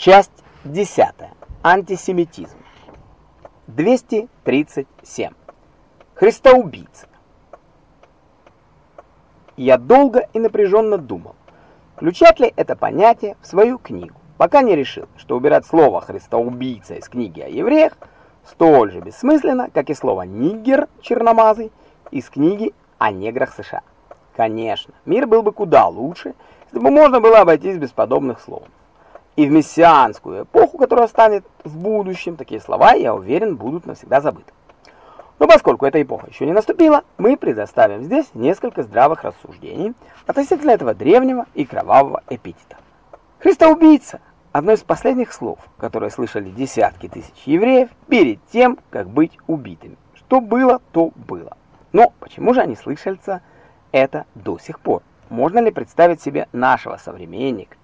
Часть 10. Антисемитизм. 237. Христоубийцы. Я долго и напряженно думал, включать ли это понятие в свою книгу, пока не решил, что убирать слово «христоубийца» из книги о евреях столь же бессмысленно, как и слово «нигер» черномазый из книги о неграх США. Конечно, мир был бы куда лучше, если бы можно было обойтись без подобных слов. И в мессианскую эпоху, которая станет в будущем, такие слова, я уверен, будут навсегда забыты. Но поскольку эта эпоха еще не наступила, мы предоставим здесь несколько здравых рассуждений относительно этого древнего и кровавого эпитета. Христоубийца – одно из последних слов, которые слышали десятки тысяч евреев перед тем, как быть убитыми. Что было, то было. Но почему же они слышатся это до сих пор? Можно ли представить себе нашего современника,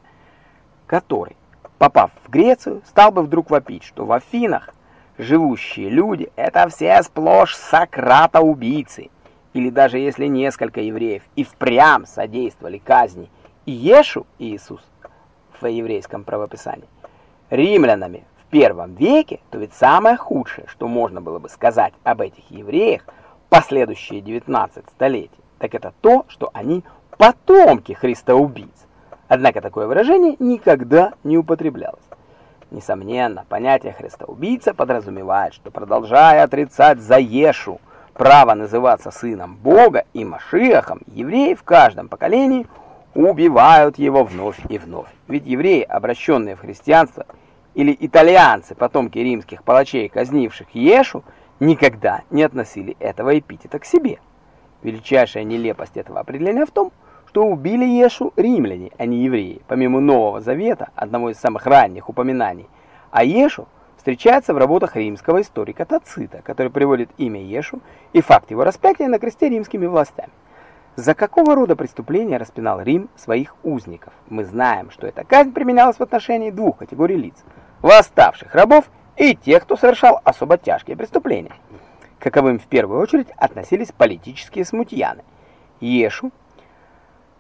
который, попав в Грецию, стал бы вдруг вопить, что в Афинах живущие люди – это все сплошь Сократа-убийцы. Или даже если несколько евреев и впрямь содействовали казни Иешу Иисус в еврейском правописании, римлянами в первом веке, то ведь самое худшее, что можно было бы сказать об этих евреях последующие 19 столетий, так это то, что они потомки Христоубийц. Однако такое выражение никогда не употреблялось. Несомненно, понятие христоубийца подразумевает, что продолжая отрицать Заешу право называться сыном Бога и Машиахом, евреи в каждом поколении убивают его вновь и вновь. Ведь евреи, обращенные в христианство, или итальянцы, потомки римских палачей, казнивших Ешу, никогда не относили этого эпитета к себе. Величайшая нелепость этого определения в том, что убили Ешу римляне, а не евреи. Помимо Нового Завета, одного из самых ранних упоминаний, а Ешу встречается в работах римского историка Тацита, который приводит имя Ешу и факт его распятия на кресте римскими властями. За какого рода преступления распинал Рим своих узников? Мы знаем, что эта казнь применялась в отношении двух категорий лиц – восставших рабов и тех, кто совершал особо тяжкие преступления. Каковым в первую очередь относились политические смутьяны. Ешу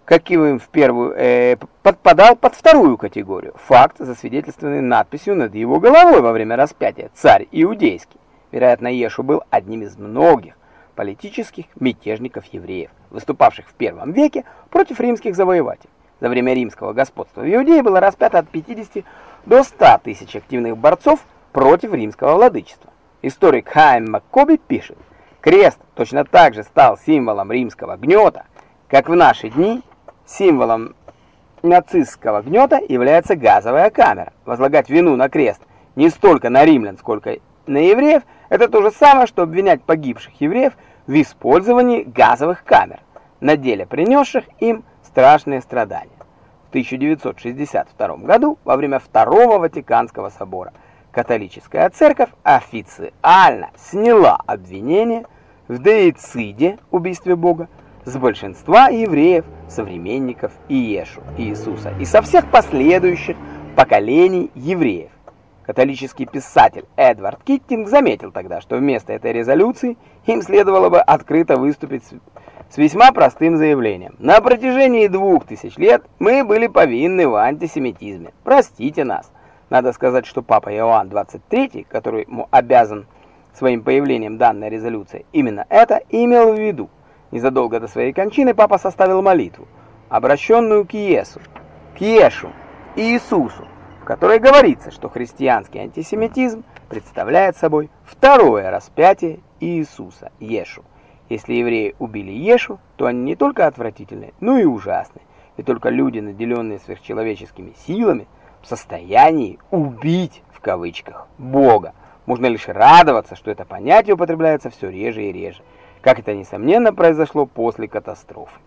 каким в первую, э, подпадал под вторую категорию. Факт, засвидетельствованный надписью над его головой во время распятия «Царь Иудейский». Вероятно, Ешу был одним из многих политических мятежников-евреев, выступавших в первом веке против римских завоевателей. За время римского господства в Иудее было распято от 50 до 100 тысяч активных борцов против римского владычества. Историк Хайм Маккоби пишет, крест точно так же стал символом римского гнета, как в наши дни Символом нацистского гнета является газовая камера. Возлагать вину на крест не столько на римлян, сколько на евреев – это то же самое, что обвинять погибших евреев в использовании газовых камер, на деле принесших им страшные страдания. В 1962 году, во время Второго Ватиканского собора, католическая церковь официально сняла обвинение в деициде, убийстве Бога, с большинства евреев, современников Иешу, Иисуса, и со всех последующих поколений евреев. Католический писатель Эдвард Киттинг заметил тогда, что вместо этой резолюции им следовало бы открыто выступить с весьма простым заявлением. На протяжении двух тысяч лет мы были повинны в антисемитизме. Простите нас. Надо сказать, что Папа Иоанн 23, который ему обязан своим появлением данной резолюции, именно это имел в виду. Незадолго до своей кончины папа составил молитву, обращенную к Иесу, к Иешу и Иисусу, в которой говорится, что христианский антисемитизм представляет собой второе распятие Иисуса, Иешу. Если евреи убили Иешу, то они не только отвратительны, но и ужасны. Ведь только люди, наделенные сверхчеловеческими силами, в состоянии «убить» в кавычках Бога. Можно лишь радоваться, что это понятие употребляется все реже и реже как это, несомненно, произошло после катастрофы.